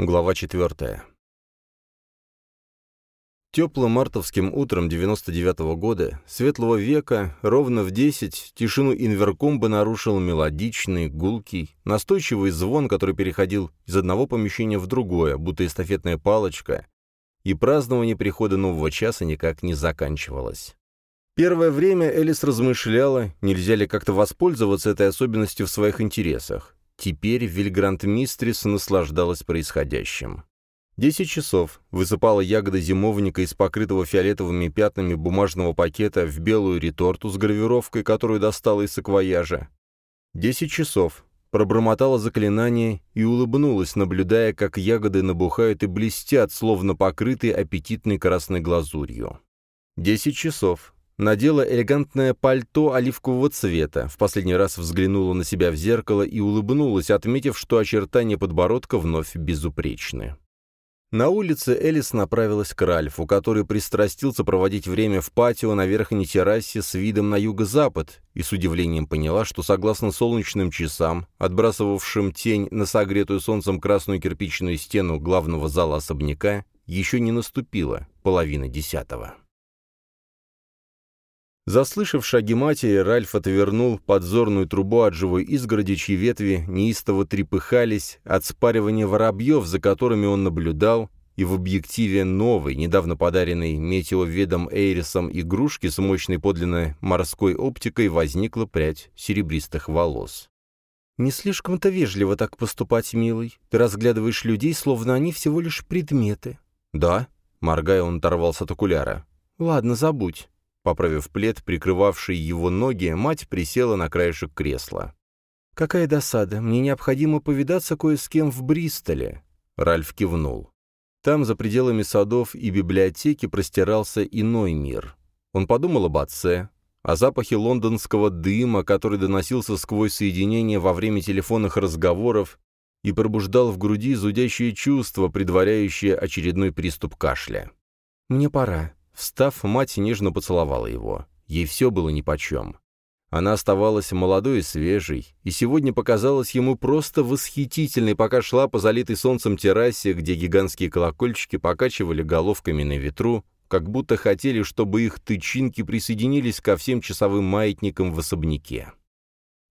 Глава 4. Теплым мартовским утром 99-го года, светлого века, ровно в 10, тишину инверкомба нарушил мелодичный, гулкий, настойчивый звон, который переходил из одного помещения в другое, будто эстафетная палочка, и празднование прихода нового часа никак не заканчивалось. Первое время Элис размышляла, нельзя ли как-то воспользоваться этой особенностью в своих интересах. Теперь Вильгрант Мистрис наслаждалась происходящим. Десять часов. Высыпала ягода зимовника из покрытого фиолетовыми пятнами бумажного пакета в белую реторту с гравировкой, которую достала из саквояжа. Десять часов. Пробормотала заклинание и улыбнулась, наблюдая, как ягоды набухают и блестят, словно покрытые аппетитной красной глазурью. Десять часов надела элегантное пальто оливкового цвета, в последний раз взглянула на себя в зеркало и улыбнулась, отметив, что очертания подбородка вновь безупречны. На улице Элис направилась к Ральфу, который пристрастился проводить время в патио на верхней террасе с видом на юго-запад, и с удивлением поняла, что согласно солнечным часам, отбрасывавшим тень на согретую солнцем красную кирпичную стену главного зала особняка, еще не наступила половина десятого. Заслышав шаги матери, Ральф отвернул подзорную трубу от живой изгороди, чьи ветви неистово трепыхались от спаривания воробьев, за которыми он наблюдал, и в объективе новой, недавно подаренной метеоведом Эйрисом игрушки с мощной подлинной морской оптикой возникла прядь серебристых волос. «Не слишком-то вежливо так поступать, милый. Ты разглядываешь людей, словно они всего лишь предметы». «Да?» — моргая, он оторвался от окуляра. «Ладно, забудь. Поправив плед, прикрывавший его ноги, мать присела на краешек кресла. «Какая досада! Мне необходимо повидаться кое с кем в Бристоле!» Ральф кивнул. Там, за пределами садов и библиотеки, простирался иной мир. Он подумал об отце, о запахе лондонского дыма, который доносился сквозь соединение во время телефонных разговоров и пробуждал в груди зудящее чувство, предваряющее очередной приступ кашля. «Мне пора. Встав, мать нежно поцеловала его. Ей все было нипочем. Она оставалась молодой и свежей, и сегодня показалась ему просто восхитительной, пока шла по залитой солнцем террасе, где гигантские колокольчики покачивали головками на ветру, как будто хотели, чтобы их тычинки присоединились ко всем часовым маятникам в особняке.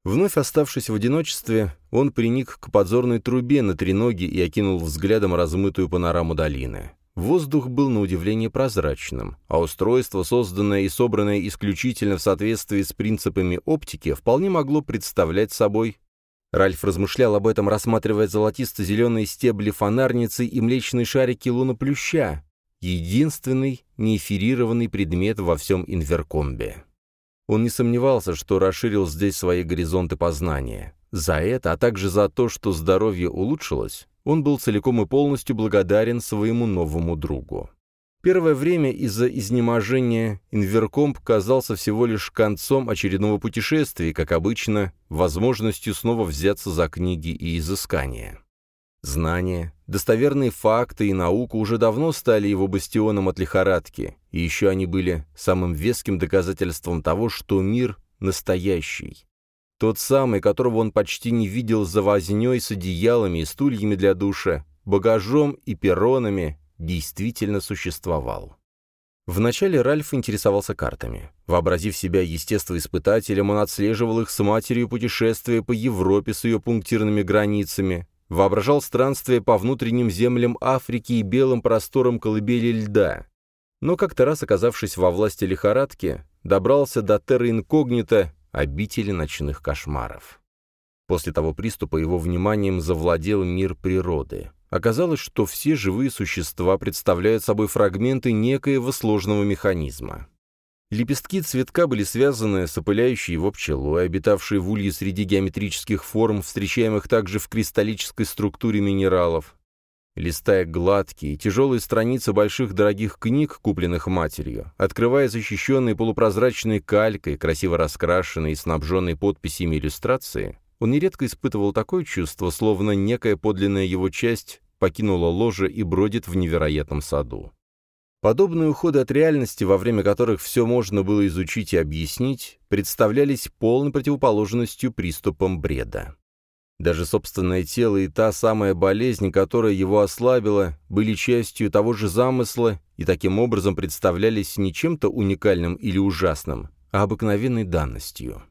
Вновь оставшись в одиночестве, он приник к подзорной трубе на треноге и окинул взглядом размытую панораму долины. Воздух был на удивление прозрачным, а устройство, созданное и собранное исключительно в соответствии с принципами оптики, вполне могло представлять собой... Ральф размышлял об этом, рассматривая золотисто-зеленые стебли фонарницы и млечные шарики луноплюща, единственный неэфирированный предмет во всем инверкомбе. Он не сомневался, что расширил здесь свои горизонты познания. За это, а также за то, что здоровье улучшилось, он был целиком и полностью благодарен своему новому другу. Первое время из-за изнеможения Инверкомп казался всего лишь концом очередного путешествия, как обычно, возможностью снова взяться за книги и изыскания. Знания, достоверные факты и наука уже давно стали его бастионом от лихорадки, и еще они были самым веским доказательством того, что мир настоящий, тот самый, которого он почти не видел за вознёй с одеялами и стульями для душа, багажом и перронами, действительно существовал. Вначале Ральф интересовался картами. Вообразив себя естествоиспытателем, он отслеживал их с матерью путешествия по Европе с ее пунктирными границами, воображал странствия по внутренним землям Африки и белым просторам колыбели льда. Но как-то раз, оказавшись во власти лихорадки, добрался до терра инкогнито обители ночных кошмаров. После того приступа его вниманием завладел мир природы. Оказалось, что все живые существа представляют собой фрагменты некоего сложного механизма. Лепестки цветка были связаны с опыляющей его пчелой, обитавшей в улье среди геометрических форм, встречаемых также в кристаллической структуре минералов. Листая гладкие, тяжелые страницы больших дорогих книг, купленных матерью, открывая защищенные полупрозрачной калькой, красиво раскрашенные и снабженные подписями иллюстрации, он нередко испытывал такое чувство, словно некая подлинная его часть покинула ложе и бродит в невероятном саду. Подобные уходы от реальности, во время которых все можно было изучить и объяснить, представлялись полной противоположностью приступам бреда. Даже собственное тело и та самая болезнь, которая его ослабила, были частью того же замысла и таким образом представлялись не чем-то уникальным или ужасным, а обыкновенной данностью.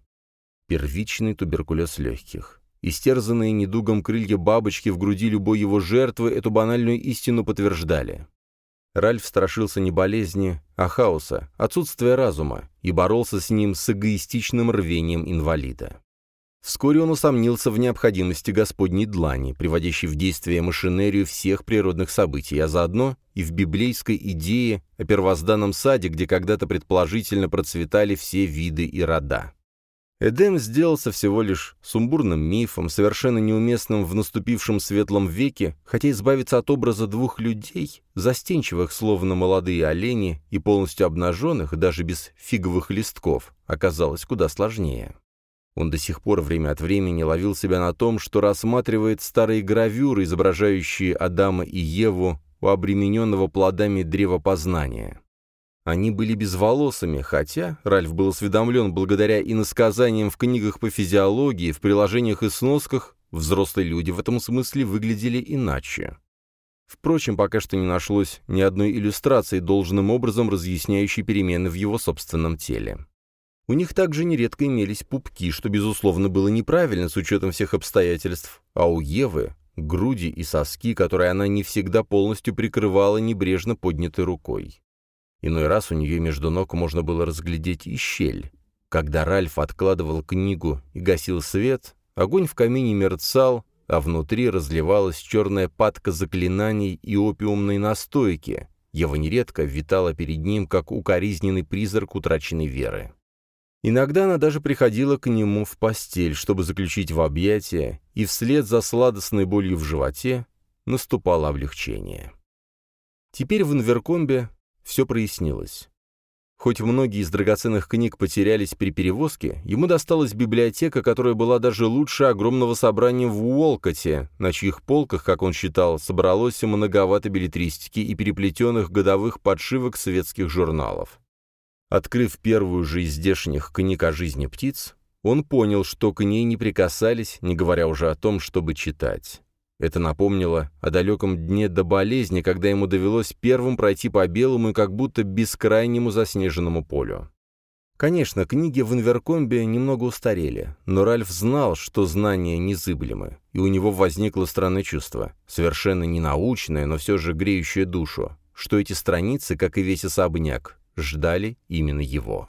Первичный туберкулез легких. Истерзанные недугом крылья бабочки в груди любой его жертвы эту банальную истину подтверждали. Ральф страшился не болезни, а хаоса, отсутствия разума, и боролся с ним с эгоистичным рвением инвалида. Вскоре он усомнился в необходимости Господней длани, приводящей в действие машинерию всех природных событий, а заодно и в библейской идее о первозданном саде, где когда-то предположительно процветали все виды и рода. Эдем сделался всего лишь сумбурным мифом, совершенно неуместным в наступившем светлом веке, хотя избавиться от образа двух людей, застенчивых, словно молодые олени, и полностью обнаженных, даже без фиговых листков, оказалось куда сложнее. Он до сих пор время от времени ловил себя на том, что рассматривает старые гравюры, изображающие Адама и Еву у обремененного плодами древа познания. Они были безволосыми, хотя Ральф был осведомлен благодаря иносказаниям в книгах по физиологии, в приложениях и сносках, взрослые люди в этом смысле выглядели иначе. Впрочем, пока что не нашлось ни одной иллюстрации, должным образом разъясняющей перемены в его собственном теле. У них также нередко имелись пупки, что, безусловно, было неправильно с учетом всех обстоятельств, а у Евы — груди и соски, которые она не всегда полностью прикрывала небрежно поднятой рукой. Иной раз у нее между ног можно было разглядеть и щель. Когда Ральф откладывал книгу и гасил свет, огонь в камине мерцал, а внутри разливалась черная патка заклинаний и опиумной настойки. Ева нередко витала перед ним, как укоризненный призрак утраченной веры. Иногда она даже приходила к нему в постель, чтобы заключить в объятия, и вслед за сладостной болью в животе наступало облегчение. Теперь в Инверкомбе все прояснилось. Хоть многие из драгоценных книг потерялись при перевозке, ему досталась библиотека, которая была даже лучше огромного собрания в Уолкоте, на чьих полках, как он считал, собралось многовато билетристики и переплетенных годовых подшивок светских журналов. Открыв первую же из здешних книг о жизни птиц, он понял, что к ней не прикасались, не говоря уже о том, чтобы читать. Это напомнило о далеком дне до болезни, когда ему довелось первым пройти по белому и как будто бескрайнему заснеженному полю. Конечно, книги в Инверкомбе немного устарели, но Ральф знал, что знания незыблемы, и у него возникло странное чувство, совершенно ненаучное, но все же греющее душу, что эти страницы, как и весь особняк, ждали именно его.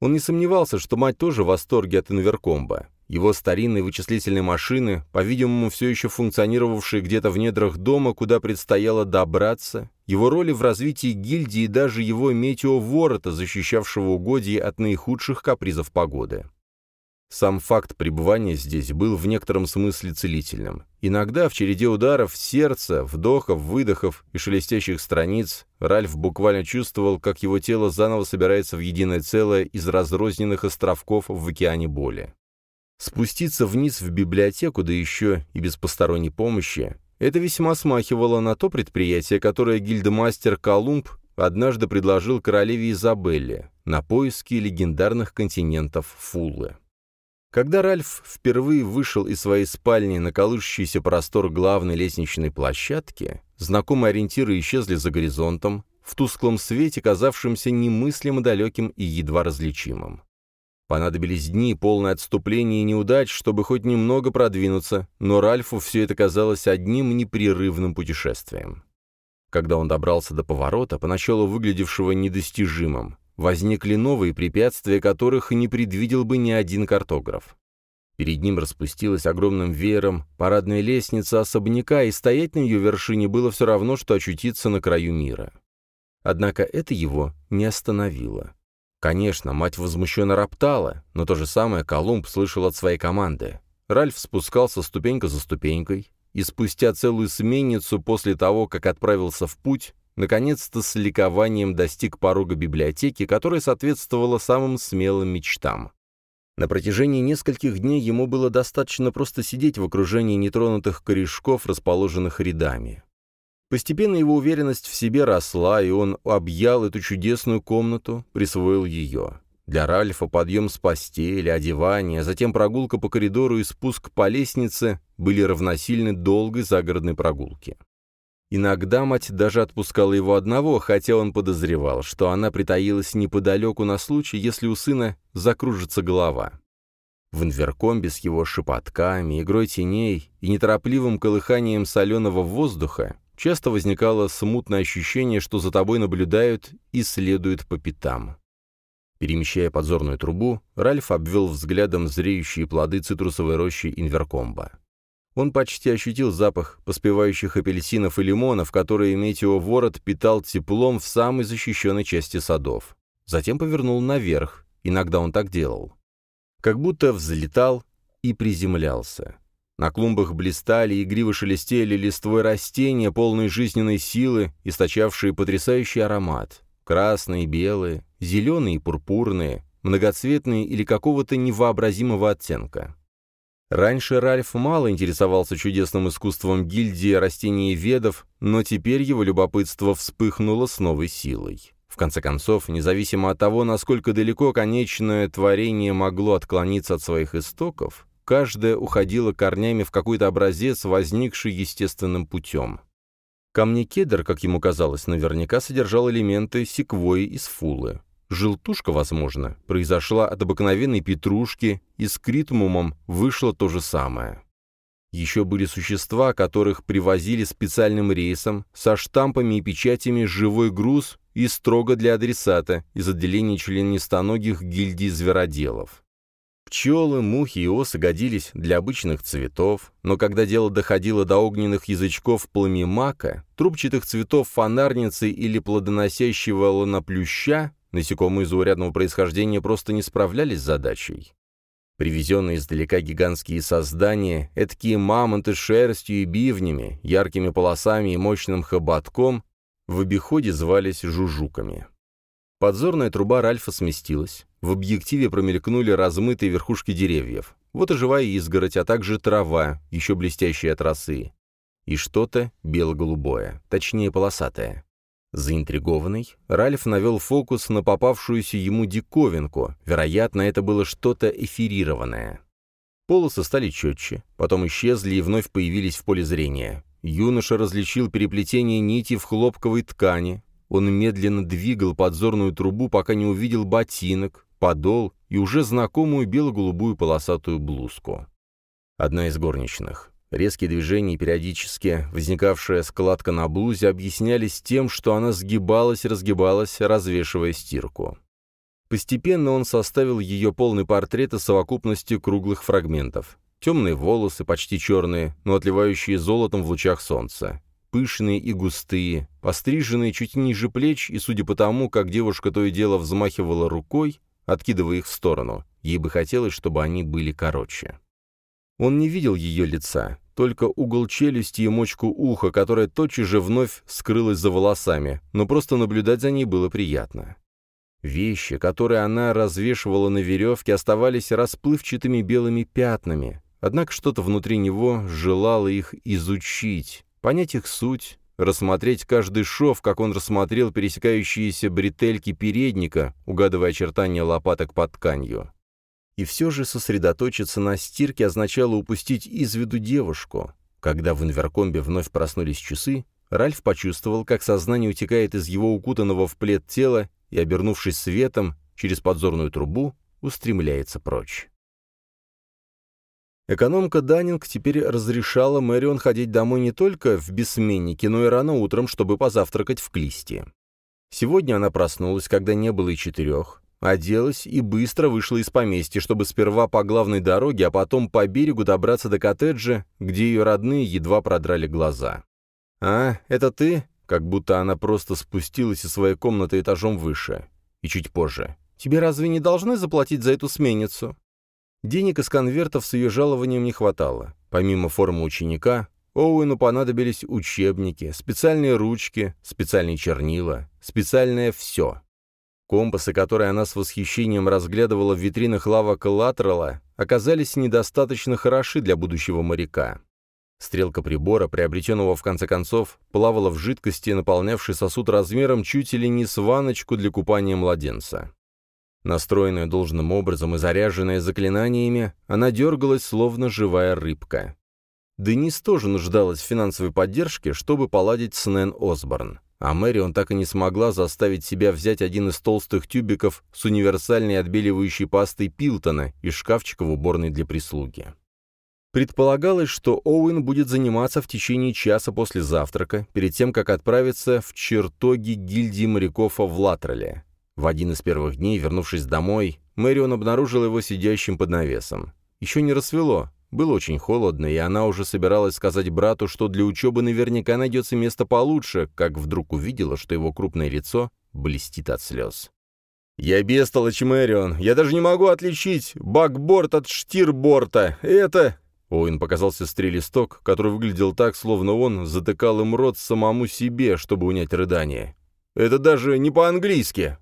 Он не сомневался, что мать тоже в восторге от инверкомба. Его старинные вычислительные машины, по-видимому, все еще функционировавшие где-то в недрах дома, куда предстояло добраться, его роли в развитии гильдии и даже его метеоворота, защищавшего угодье от наихудших капризов погоды. Сам факт пребывания здесь был в некотором смысле целительным. Иногда в череде ударов сердца, вдохов, выдохов и шелестящих страниц Ральф буквально чувствовал, как его тело заново собирается в единое целое из разрозненных островков в океане боли. Спуститься вниз в библиотеку, да еще и без посторонней помощи, это весьма смахивало на то предприятие, которое гильдмастер Колумб однажды предложил королеве Изабелле на поиски легендарных континентов Фуллы. Когда Ральф впервые вышел из своей спальни на колышущийся простор главной лестничной площадки, знакомые ориентиры исчезли за горизонтом, в тусклом свете, казавшемся немыслимо далеким и едва различимым. Понадобились дни, полные отступления и неудач, чтобы хоть немного продвинуться, но Ральфу все это казалось одним непрерывным путешествием. Когда он добрался до поворота, поначалу выглядевшего недостижимым, возникли новые препятствия, которых не предвидел бы ни один картограф. Перед ним распустилась огромным веером парадная лестница особняка, и стоять на ее вершине было все равно, что очутиться на краю мира. Однако это его не остановило. Конечно, мать возмущенно роптала, но то же самое Колумб слышал от своей команды. Ральф спускался ступенька за ступенькой, и спустя целую сменницу после того, как отправился в путь, наконец-то с ликованием достиг порога библиотеки, которая соответствовала самым смелым мечтам. На протяжении нескольких дней ему было достаточно просто сидеть в окружении нетронутых корешков, расположенных рядами. Постепенно его уверенность в себе росла, и он объял эту чудесную комнату, присвоил ее. Для Ральфа подъем с постели, одевание, затем прогулка по коридору и спуск по лестнице были равносильны долгой загородной прогулке. Иногда мать даже отпускала его одного, хотя он подозревал, что она притаилась неподалеку на случай, если у сына закружится голова. В инверкомбе с его шепотками, игрой теней и неторопливым колыханием соленого воздуха часто возникало смутное ощущение, что за тобой наблюдают и следуют по пятам. Перемещая подзорную трубу, Ральф обвел взглядом зреющие плоды цитрусовой рощи инверкомба. Он почти ощутил запах поспевающих апельсинов и лимонов, которые метеоворот питал теплом в самой защищенной части садов. Затем повернул наверх, иногда он так делал. Как будто взлетал и приземлялся. На клумбах блистали игриво шелестели листвой растения, полные жизненной силы, источавшие потрясающий аромат. Красные, белые, зеленые пурпурные, многоцветные или какого-то невообразимого оттенка. Раньше Ральф мало интересовался чудесным искусством гильдии растениеведов, но теперь его любопытство вспыхнуло с новой силой. В конце концов, независимо от того, насколько далеко конечное творение могло отклониться от своих истоков, каждое уходило корнями в какой-то образец, возникший естественным путем. Камни-кедр, как ему казалось, наверняка содержал элементы секвои из фулы. Желтушка, возможно, произошла от обыкновенной петрушки, и с критмумом вышло то же самое. Еще были существа, которых привозили специальным рейсом, со штампами и печатями «Живой груз» и строго для адресата из отделения членистоногих гильдий звероделов. Пчелы, мухи и осы годились для обычных цветов, но когда дело доходило до огненных язычков пламимака, трубчатых цветов фонарницы или плодоносящего луноплюща, насекомые заурядного происхождения просто не справлялись с задачей. Привезенные издалека гигантские создания, эдакие мамонты с шерстью и бивнями, яркими полосами и мощным хоботком, в обиходе звались жужуками. Подзорная труба Ральфа сместилась. В объективе промелькнули размытые верхушки деревьев. Вот и живая изгородь, а также трава, еще блестящая от росы. И что-то бело-голубое, точнее полосатое. Заинтригованный, Ральф навел фокус на попавшуюся ему диковинку. Вероятно, это было что-то эфирированное. Полосы стали четче, потом исчезли и вновь появились в поле зрения. Юноша различил переплетение нити в хлопковой ткани. Он медленно двигал подзорную трубу, пока не увидел ботинок, подол и уже знакомую бело-голубую полосатую блузку. Одна из горничных. Резкие движения и периодически возникавшая складка на блузе объяснялись тем, что она сгибалась и разгибалась, развешивая стирку. Постепенно он составил ее полный портрет из совокупности круглых фрагментов. Темные волосы, почти черные, но отливающие золотом в лучах солнца. Пышные и густые, постриженные чуть ниже плеч, и судя по тому, как девушка то и дело взмахивала рукой, откидывая их в сторону, ей бы хотелось, чтобы они были короче. Он не видел ее лица, только угол челюсти и мочку уха, которая тотчас же вновь скрылась за волосами, но просто наблюдать за ней было приятно. Вещи, которые она развешивала на веревке, оставались расплывчатыми белыми пятнами, однако что-то внутри него желало их изучить, понять их суть, рассмотреть каждый шов, как он рассмотрел пересекающиеся бретельки передника, угадывая очертания лопаток под тканью. И все же сосредоточиться на стирке означало упустить из виду девушку. Когда в инверкомбе вновь проснулись часы, Ральф почувствовал, как сознание утекает из его укутанного в плед тела и, обернувшись светом, через подзорную трубу, устремляется прочь. Экономка Даннинг теперь разрешала Мэрион ходить домой не только в бессменнике, но и рано утром, чтобы позавтракать в Клисте. Сегодня она проснулась, когда не было и четырех, Оделась и быстро вышла из поместья, чтобы сперва по главной дороге, а потом по берегу добраться до коттеджа, где ее родные едва продрали глаза. «А, это ты?» Как будто она просто спустилась из своей комнаты этажом выше. И чуть позже. «Тебе разве не должны заплатить за эту сменницу?» Денег из конвертов с ее жалованием не хватало. Помимо формы ученика, Оуэну понадобились учебники, специальные ручки, специальные чернила, специальное все. Компасы, которые она с восхищением разглядывала в витринах лавок Латерала, оказались недостаточно хороши для будущего моряка. Стрелка прибора, приобретенного в конце концов, плавала в жидкости, наполнявшей сосуд размером чуть ли не с ваночку для купания младенца. Настроенная должным образом и заряженная заклинаниями, она дергалась, словно живая рыбка. Денис тоже нуждалась в финансовой поддержке, чтобы поладить с Нэн Осборн. А Мэрион так и не смогла заставить себя взять один из толстых тюбиков с универсальной отбеливающей пастой Пилтона из шкафчика в уборной для прислуги. Предполагалось, что Оуэн будет заниматься в течение часа после завтрака, перед тем, как отправиться в чертоги гильдии моряков в Латреле. В один из первых дней, вернувшись домой, Мэрион обнаружила его сидящим под навесом. Еще не рассвело, было очень холодно, и она уже собиралась сказать брату, что для учебы наверняка найдется место получше, как вдруг увидела, что его крупное лицо блестит от слез. «Я бестолочь, Мэрион. Я даже не могу отличить бакборд от штирборта. Это...» Оуэн показал сестре листок, который выглядел так, словно он затыкал им рот самому себе, чтобы унять рыдание. «Это даже не по-английски!»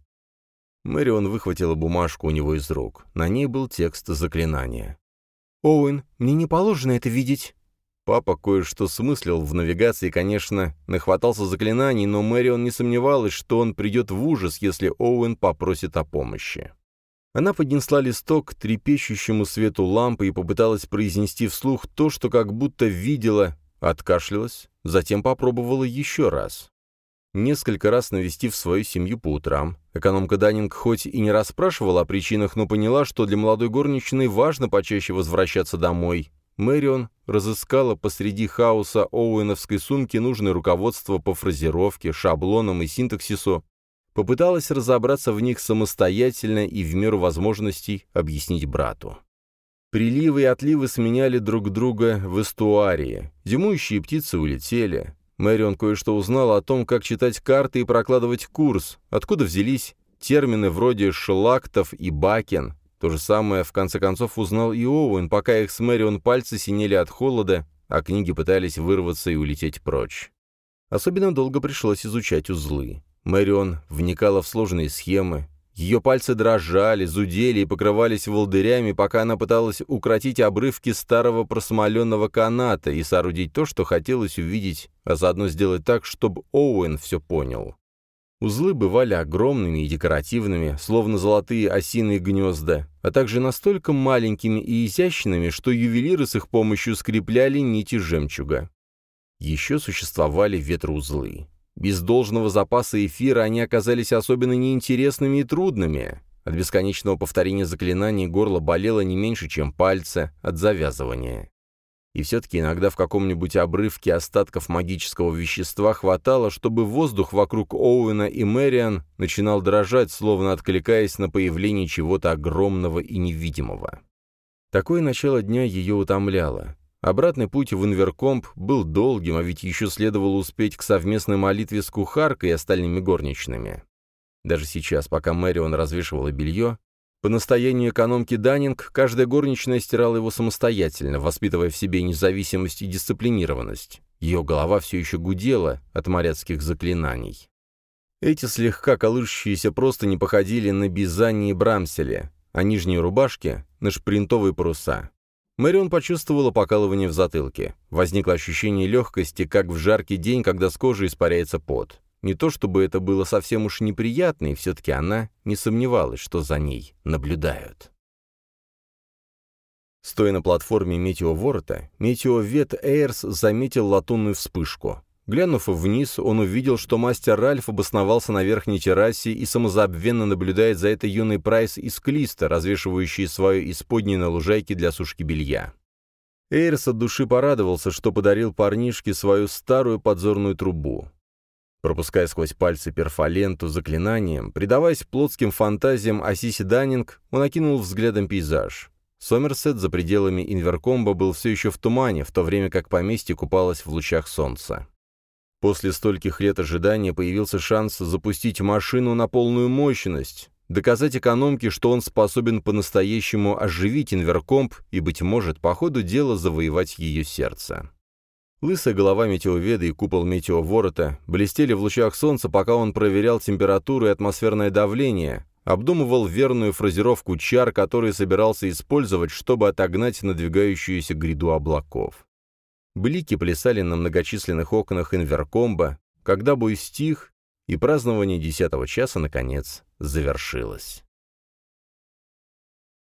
Мэрион выхватила бумажку у него из рук. На ней был текст заклинания. «Оуэн, мне не положено это видеть». Папа кое-что смыслил в навигации, конечно, нахватался заклинаний, но Мэрион не сомневалась, что он придет в ужас, если Оуэн попросит о помощи. Она поднесла листок к трепещущему свету лампы и попыталась произнести вслух то, что как будто видела, откашлялась, затем попробовала еще раз. Несколько раз навестив свою семью по утрам, экономка Даннинг хоть и не расспрашивала о причинах, но поняла, что для молодой горничной важно почаще возвращаться домой. Мэрион разыскала посреди хаоса Оуэновской сумки нужное руководство по фразировке, шаблонам и синтаксису, попыталась разобраться в них самостоятельно и в меру возможностей объяснить брату. Приливы и отливы сменяли друг друга в эстуарии, зимующие птицы улетели, Мэрион кое-что узнала о том, как читать карты и прокладывать курс, откуда взялись термины вроде «шлактов» и «бакен». То же самое, в конце концов, узнал и Оуэн, пока их с Мэрион пальцы синели от холода, а книги пытались вырваться и улететь прочь. Особенно долго пришлось изучать узлы. Мэрион вникала в сложные схемы, ее пальцы дрожали, зудели и покрывались волдырями, пока она пыталась укротить обрывки старого просмоленного каната и соорудить то, что хотелось увидеть, а заодно сделать так, чтобы Оуэн все понял. Узлы бывали огромными и декоративными, словно золотые осиные гнезда, а также настолько маленькими и изящными, что ювелиры с их помощью скрепляли нити жемчуга. Еще существовали ветроузлы. Без должного запаса эфира они оказались особенно неинтересными и трудными. От бесконечного повторения заклинаний горло болело не меньше, чем пальцы от завязывания. И все-таки иногда в каком-нибудь обрывке остатков магического вещества хватало, чтобы воздух вокруг Оуэна и Мэриан начинал дрожать, словно откликаясь на появление чего-то огромного и невидимого. Такое начало дня ее утомляло. Обратный путь в Инверкомп был долгим, а ведь еще следовало успеть к совместной молитве с кухаркой и остальными горничными. Даже сейчас, пока Мэрион развешивала белье, по настоянию экономки Даннинг, каждая горничная стирала его самостоятельно, воспитывая в себе независимость и дисциплинированность. Ее голова все еще гудела от моряцких заклинаний. Эти слегка колышущиеся просто не походили на бизани и брамселе, а нижние рубашки — на шпринтовые паруса. Мэрион почувствовала покалывание в затылке. Возникло ощущение легкости, как в жаркий день, когда с кожи испаряется пот. Не то чтобы это было совсем уж неприятно, и все-таки она не сомневалась, что за ней наблюдают. Стоя на платформе метеоворота, метеовет Эйрс заметил латунную вспышку. Глянув вниз, он увидел, что мастер Ральф обосновался на верхней террасе и самозабвенно наблюдает за этой юной Прайс из Клиста, развешивающей свое исподнее на лужайке для сушки белья. Эйрс от души порадовался, что подарил парнишке свою старую подзорную трубу. Пропуская сквозь пальцы перфоленту заклинанием, предаваясь плотским фантазиям о Сиси Даннинг, он окинул взглядом пейзаж. Сомерсет за пределами Инверкомба был все еще в тумане, в то время как поместье купалось в лучах солнца. После стольких лет ожидания появился шанс запустить машину на полную мощность, доказать экономке, что он способен по-настоящему оживить инверкомп и, быть может, по ходу дела завоевать ее сердце. Лысая голова метеоведа и купол метеоворота блестели в лучах солнца, пока он проверял температуру и атмосферное давление, обдумывал верную фразировку чар, который собирался использовать, чтобы отогнать надвигающуюся гряду облаков. Блики плясали на многочисленных окнах инверкомба, когда бой стих, и празднование десятого часа, наконец, завершилось.